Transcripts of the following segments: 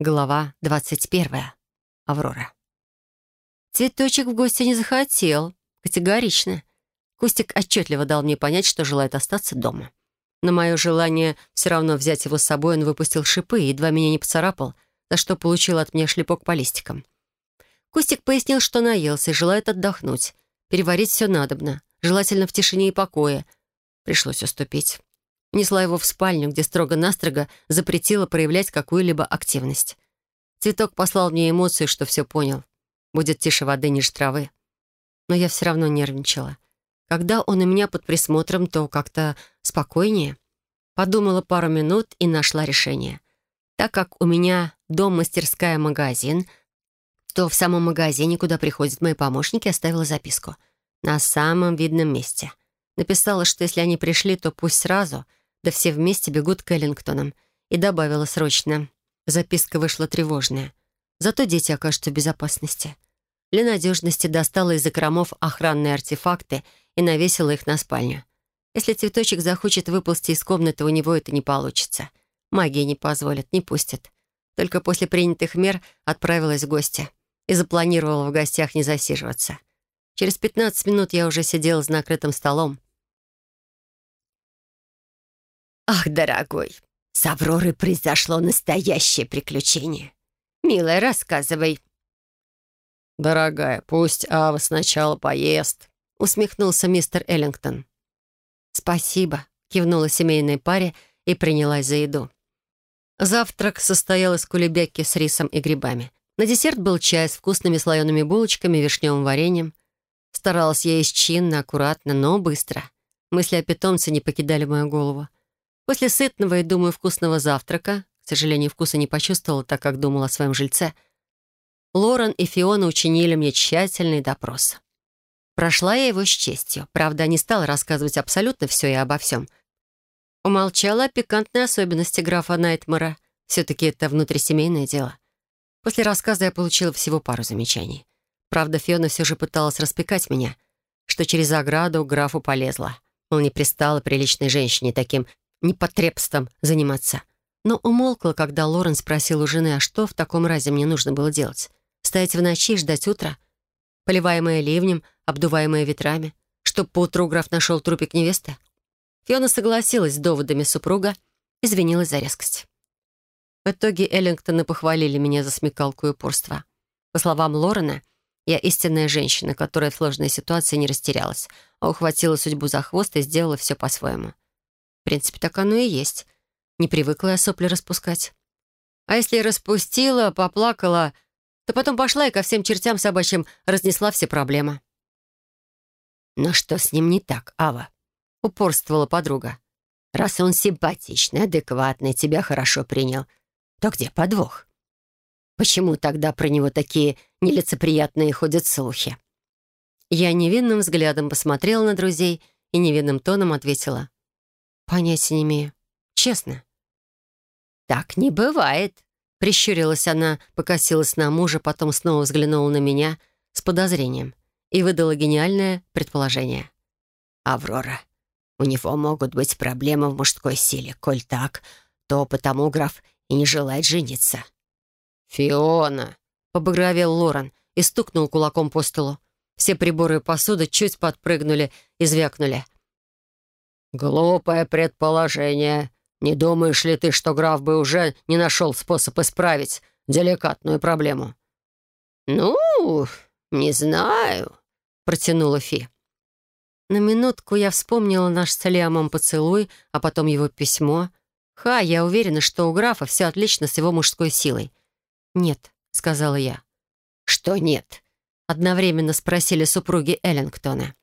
Глава 21. Аврора. Цветочек в гости не захотел. Категорично. Кустик отчетливо дал мне понять, что желает остаться дома. На мое желание все равно взять его с собой он выпустил шипы и едва меня не поцарапал, за что получил от меня шлепок по листикам. Кустик пояснил, что наелся и желает отдохнуть. Переварить все надобно, желательно в тишине и покое. Пришлось уступить. Несла его в спальню, где строго-настрого запретила проявлять какую-либо активность. Цветок послал мне эмоцию, что все понял. Будет тише воды ниже травы. Но я все равно нервничала. Когда он у меня под присмотром, то как-то спокойнее. Подумала пару минут и нашла решение. Так как у меня дом-мастерская-магазин, то в самом магазине, куда приходят мои помощники, оставила записку. На самом видном месте. Написала, что если они пришли, то пусть сразу — да все вместе бегут к Эллингтонам. И добавила срочно. Записка вышла тревожная. Зато дети окажутся в безопасности. Для надежности достала из закромов охранные артефакты и навесила их на спальню. Если цветочек захочет выползти из комнаты, у него это не получится. Магия не позволит, не пустит. Только после принятых мер отправилась в гости и запланировала в гостях не засиживаться. Через 15 минут я уже сидела за накрытым столом, «Ах, дорогой, с Авророй произошло настоящее приключение. Милая, рассказывай». «Дорогая, пусть Ава сначала поест», — усмехнулся мистер Эллингтон. «Спасибо», — кивнула семейной паре и принялась за еду. Завтрак состоял из кулебяки с рисом и грибами. На десерт был чай с вкусными слоеными булочками и вишневым вареньем. Старалась я есть чинно, аккуратно, но быстро. Мысли о питомце не покидали мою голову. После сытного и, думаю, вкусного завтрака, к сожалению, вкуса не почувствовала, так как думала о своем жильце, Лорен и Фиона учинили мне тщательный допрос. Прошла я его с честью. Правда, не стала рассказывать абсолютно все и обо всем. Умолчала о пикантной особенности графа Найтмара. Все-таки это внутрисемейное дело. После рассказа я получила всего пару замечаний. Правда, Фиона все же пыталась распекать меня, что через ограду графу полезла. Мол, не пристала приличной женщине таким непотребством заниматься. Но умолкла, когда Лорен спросил у жены, а что в таком разе мне нужно было делать? Стоять в ночи и ждать утра? Поливаемая ливнем, обдуваемая ветрами? Чтоб поутру граф нашел трупик невесты? Фиона согласилась с доводами супруга, извинилась за резкость. В итоге Эллингтоны похвалили меня за смекалку и упорство. По словам Лорена, я истинная женщина, которая в сложной ситуации не растерялась, а ухватила судьбу за хвост и сделала все по-своему принципе, так оно и есть. Не привыкла я сопли распускать. А если распустила, поплакала, то потом пошла и ко всем чертям собачьим разнесла все проблемы. «Но что с ним не так, Ава?» — упорствовала подруга. «Раз он симпатичный, адекватный, тебя хорошо принял, то где подвох? Почему тогда про него такие нелицеприятные ходят слухи?» Я невинным взглядом посмотрела на друзей и невинным тоном ответила. «Понятия не имею. Честно». «Так не бывает», — прищурилась она, покосилась на мужа, потом снова взглянула на меня с подозрением и выдала гениальное предположение. «Аврора, у него могут быть проблемы в мужской силе. Коль так, то потому граф и не желает жениться». «Фиона!» — побагровел Лорен и стукнул кулаком по столу. Все приборы и посуда чуть подпрыгнули и звякнули — «Глупое предположение. Не думаешь ли ты, что граф бы уже не нашел способ исправить деликатную проблему?» «Ну, не знаю», — протянула Фи. На минутку я вспомнила наш с Лиамом поцелуй, а потом его письмо. Ха, я уверена, что у графа все отлично с его мужской силой. «Нет», — сказала я. «Что нет?» — одновременно спросили супруги Эллингтона.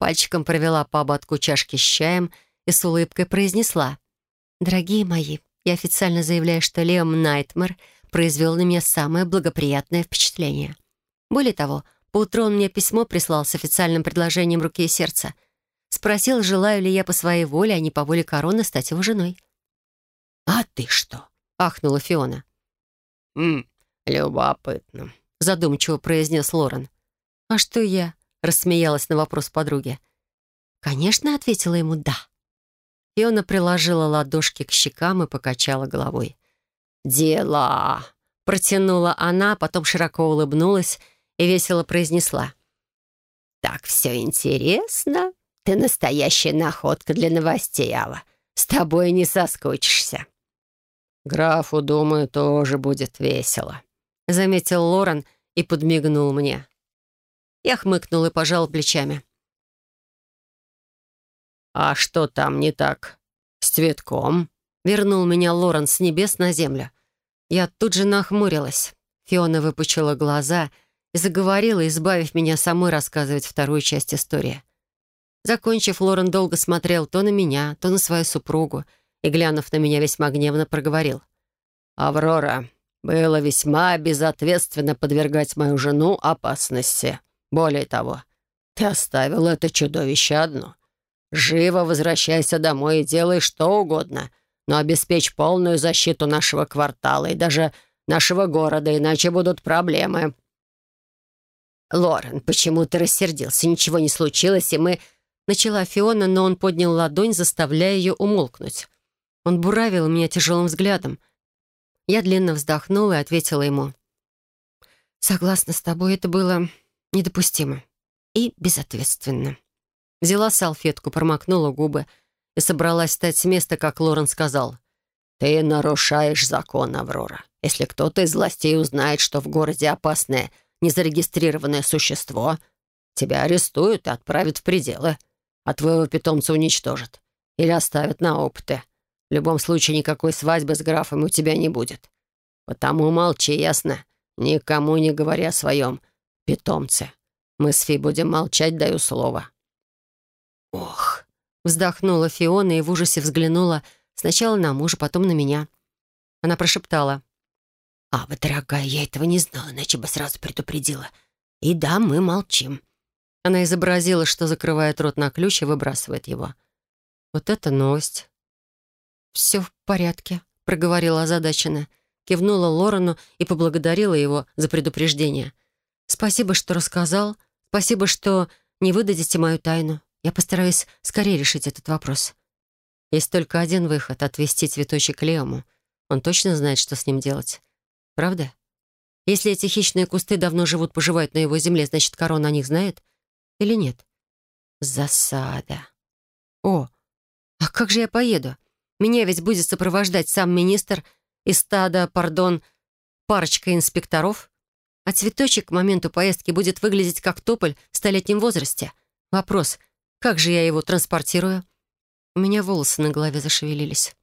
Пальчиком провела по ободку чашки с чаем и с улыбкой произнесла. «Дорогие мои, я официально заявляю, что Леом Найтмер произвел на меня самое благоприятное впечатление. Более того, поутру он мне письмо прислал с официальным предложением руки и сердца. Спросил, желаю ли я по своей воле, а не по воле короны, стать его женой. «А ты что?» — ахнула Фиона. «Ммм, любопытно», — задумчиво произнес Лорен. «А что я?» — рассмеялась на вопрос подруги. «Конечно», — ответила ему «да». Фиона приложила ладошки к щекам и покачала головой. «Дела!» — протянула она, потом широко улыбнулась и весело произнесла. «Так все интересно. Ты настоящая находка для новостей, Алла. С тобой не соскучишься». «Графу, думаю, тоже будет весело», — заметил Лорен и подмигнул мне. Я хмыкнул и пожал плечами. «А что там не так? С цветком?» Вернул меня Лорен с небес на землю. Я тут же нахмурилась. Фиона выпучила глаза и заговорила, избавив меня самой рассказывать вторую часть истории. Закончив, Лорен долго смотрел то на меня, то на свою супругу, и, глянув на меня весьма гневно, проговорил. «Аврора, было весьма безответственно подвергать мою жену опасности. Более того, ты оставила это чудовище одно. Живо возвращайся домой и делай что угодно, но обеспечь полную защиту нашего квартала и даже нашего города, иначе будут проблемы». «Лорен, почему ты рассердился? Ничего не случилось, и мы...» Начала Фиона, но он поднял ладонь, заставляя ее умолкнуть. Он буравил меня тяжелым взглядом. Я длинно вздохнула и ответила ему. «Согласна с тобой, это было недопустимо и безответственно». Взяла салфетку, промокнула губы и собралась встать с места, как Лорен сказал. «Ты нарушаешь закон, Аврора. Если кто-то из властей узнает, что в городе опасное, незарегистрированное существо, тебя арестуют и отправят в пределы, а твоего питомца уничтожат или оставят на опыты. В любом случае никакой свадьбы с графом у тебя не будет. Потому молчи, ясно? Никому не говори о своем питомце. Мы с Фи будем молчать, даю слово». «Ох!» — вздохнула Фиона и в ужасе взглянула сначала на мужа, потом на меня. Она прошептала. «А вы, дорогая, я этого не знала, иначе бы сразу предупредила. И да, мы молчим». Она изобразила, что закрывает рот на ключ и выбрасывает его. «Вот это новость!» «Все в порядке», — проговорила озадаченно. Кивнула Лорену и поблагодарила его за предупреждение. «Спасибо, что рассказал. Спасибо, что не выдадите мою тайну. Я постараюсь скорее решить этот вопрос. Есть только один выход — отвести цветочек Леому. Он точно знает, что с ним делать. Правда? Если эти хищные кусты давно живут-поживают на его земле, значит, корона о них знает? Или нет? Засада. О, а как же я поеду? Меня ведь будет сопровождать сам министр и стада, пардон, парочка инспекторов. А цветочек к моменту поездки будет выглядеть как тополь в столетнем возрасте. Вопрос — как же я его транспортирую? У меня волосы на голове зашевелились.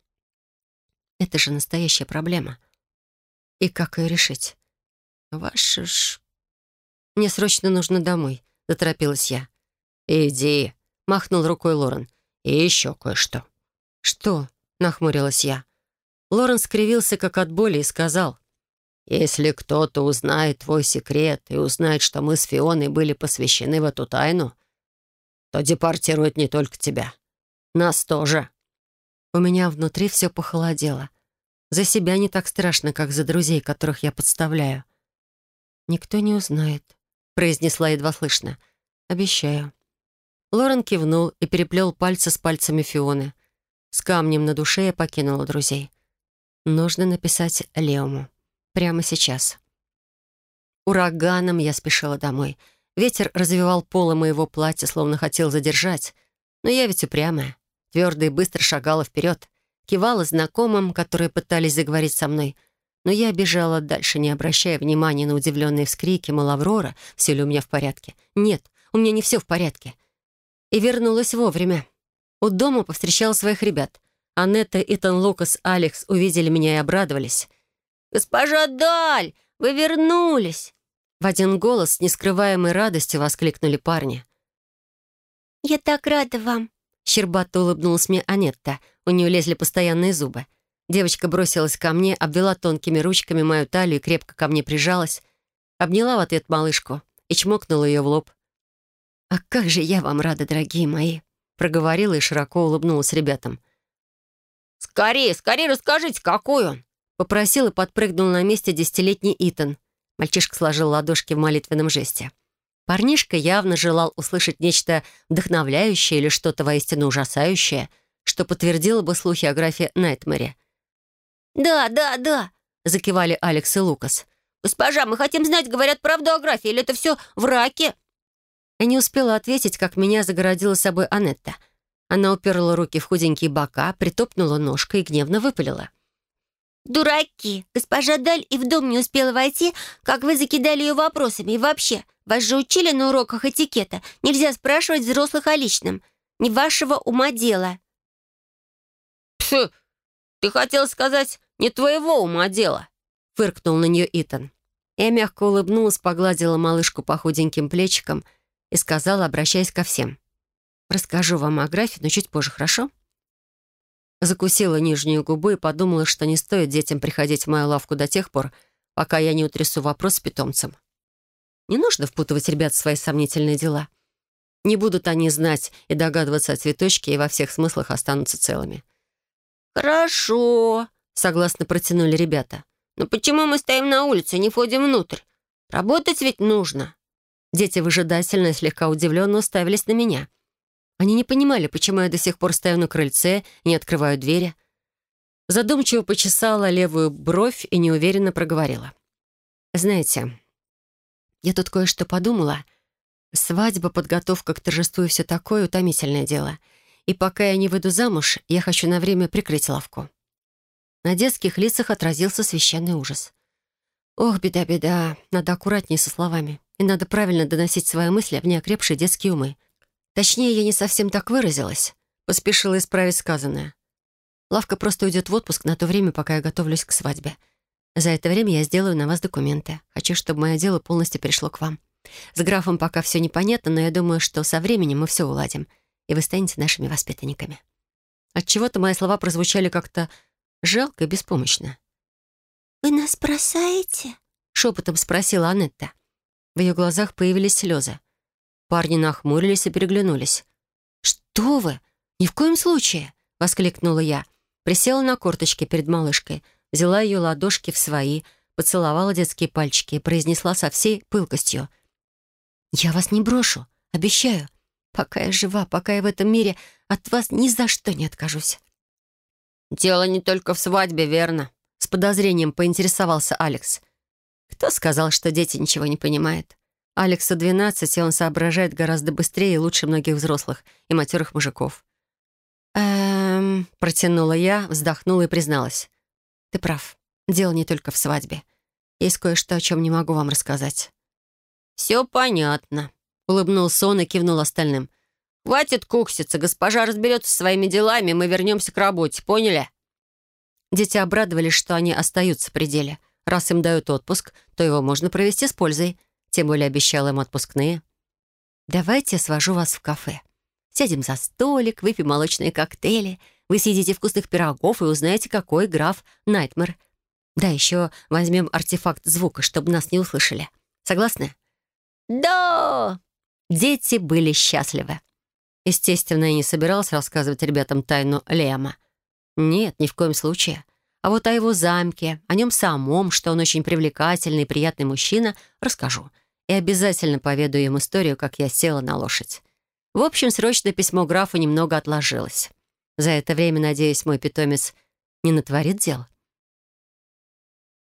Это же настоящая проблема. И как ее решить? Ваша ж... Мне срочно нужно домой, заторопилась я. «Иди», — махнул рукой Лорен. «И еще кое-что». «Что?», нахмурилась я. Лорен скривился, как от боли, и сказал. «Если кто-то узнает твой секрет и узнает, что мы с Фионой были посвящены в эту тайну, то депортируют не только тебя. Нас тоже». У меня внутри все похолодело. За себя не так страшно, как за друзей, которых я подставляю. «Никто не узнает», — произнесла едва слышно. «Обещаю». Лорен кивнул и переплел пальцы с пальцами Фионы. С камнем на душе я покинула друзей. Нужно написать Леому. Прямо сейчас. Ураганом я спешила домой — Ветер развивал полы моего платья, словно хотел задержать. Но я ведь упрямая. Твердо и быстро шагала вперед. Кивала знакомым, которые пытались заговорить со мной. Но я бежала дальше, не обращая внимания на удивленные вскрики, мол, Аврора, все ли у меня в порядке. Нет, у меня не все в порядке. И вернулась вовремя. У дома повстречала своих ребят. Анетта, Итан, Лукас, Алекс увидели меня и обрадовались. «Госпожа Даль, вы вернулись!» В один голос с нескрываемой радостью воскликнули парни. «Я так рада вам!» Щербато улыбнулась мне Анетта. У нее лезли постоянные зубы. Девочка бросилась ко мне, обвела тонкими ручками мою талию и крепко ко мне прижалась. Обняла в ответ малышку и чмокнула ее в лоб. «А как же я вам рада, дорогие мои!» Проговорила и широко улыбнулась ребятам. «Скорее, скорее расскажите, какой он!» Попросил и подпрыгнул на месте десятилетний Итан. Мальчишка сложил ладошки в молитвенном жесте. Парнишка явно желал услышать нечто вдохновляющее или что-то воистину ужасающее, что подтвердило бы слухи о графе Найтмере. «Да, да, да!» закивали Алекс и Лукас. «Госпожа, мы хотим знать, говорят правду о графе, или это все враки?» Я не успела ответить, как меня загородила собой Анетта. Она уперла руки в худенькие бока, притопнула ножкой и гневно выпалила. «Дураки! Госпожа Даль и в дом не успела войти, как вы закидали ее вопросами. И вообще, вас же учили на уроках этикета. Нельзя спрашивать взрослых о личном. Не вашего ума дело». «Пф, ты хотел сказать, не твоего ума дело», — фыркнул на нее Итан. Я мягко улыбнулась, погладила малышку по худеньким плечикам и сказала, обращаясь ко всем. «Расскажу вам о графе, но чуть позже, хорошо?» Закусила нижнюю губу и подумала, что не стоит детям приходить в мою лавку до тех пор, пока я не утрясу вопрос с питомцем. Не нужно впутывать ребят в свои сомнительные дела. Не будут они знать и догадываться о цветочке и во всех смыслах останутся целыми. «Хорошо», — согласно протянули ребята. «Но почему мы стоим на улице, не входим внутрь? Работать ведь нужно». Дети выжидательно и слегка удивленно уставились на меня. Они не понимали, почему я до сих пор стою на крыльце не открываю двери. Задумчиво почесала левую бровь и неуверенно проговорила. «Знаете, я тут кое-что подумала. Свадьба, подготовка к торжеству и все такое — утомительное дело. И пока я не выйду замуж, я хочу на время прикрыть лавку». На детских лицах отразился священный ужас. «Ох, беда-беда, надо аккуратнее со словами, и надо правильно доносить свои мысли в неокрепшие детские умы. Точнее, я не совсем так выразилась. Поспешила исправить сказанное. Лавка просто уйдет в отпуск на то время, пока я готовлюсь к свадьбе. За это время я сделаю на вас документы. Хочу, чтобы мое дело полностью перешло к вам. С графом пока все непонятно, но я думаю, что со временем мы все уладим, и вы станете нашими воспитанниками. Отчего-то мои слова прозвучали как-то жалко и беспомощно. «Вы нас бросаете?» — шепотом спросила Анетта. В ее глазах появились слезы. Парни нахмурились и переглянулись. «Что вы? Ни в коем случае!» — воскликнула я. Присела на корточки перед малышкой, взяла ее ладошки в свои, поцеловала детские пальчики и произнесла со всей пылкостью. «Я вас не брошу, обещаю. Пока я жива, пока я в этом мире, от вас ни за что не откажусь». «Дело не только в свадьбе, верно?» С подозрением поинтересовался Алекс. Кто сказал, что дети ничего не понимают? Алексу 12, и он соображает гораздо быстрее и лучше многих взрослых и матерых мужиков. «Эм...» — протянула я, вздохнула и призналась. «Ты прав. Дело не только в свадьбе. Есть кое-что, о чем не могу вам рассказать». «Все понятно», — улыбнулся он и кивнул остальным. «Хватит кукситься, госпожа разберется со своими делами, мы вернемся к работе, поняли?» Дети обрадовались, что они остаются при деле. Раз им дают отпуск, то его можно провести с пользой. Тем более обещала им отпускные. «Давайте я свожу вас в кафе. Сядем за столик, выпьем молочные коктейли. Вы съедите вкусных пирогов и узнаете, какой граф Найтмер. Да, еще возьмем артефакт звука, чтобы нас не услышали. Согласны?» «Да!» Дети были счастливы. Естественно, я не собиралась рассказывать ребятам тайну Лема. Нет, ни в коем случае. А вот о его замке, о нем самом, что он очень привлекательный и приятный мужчина, расскажу и обязательно поведаю им историю, как я села на лошадь. В общем, срочное письмо графу немного отложилось. За это время, надеюсь, мой питомец не натворит дел.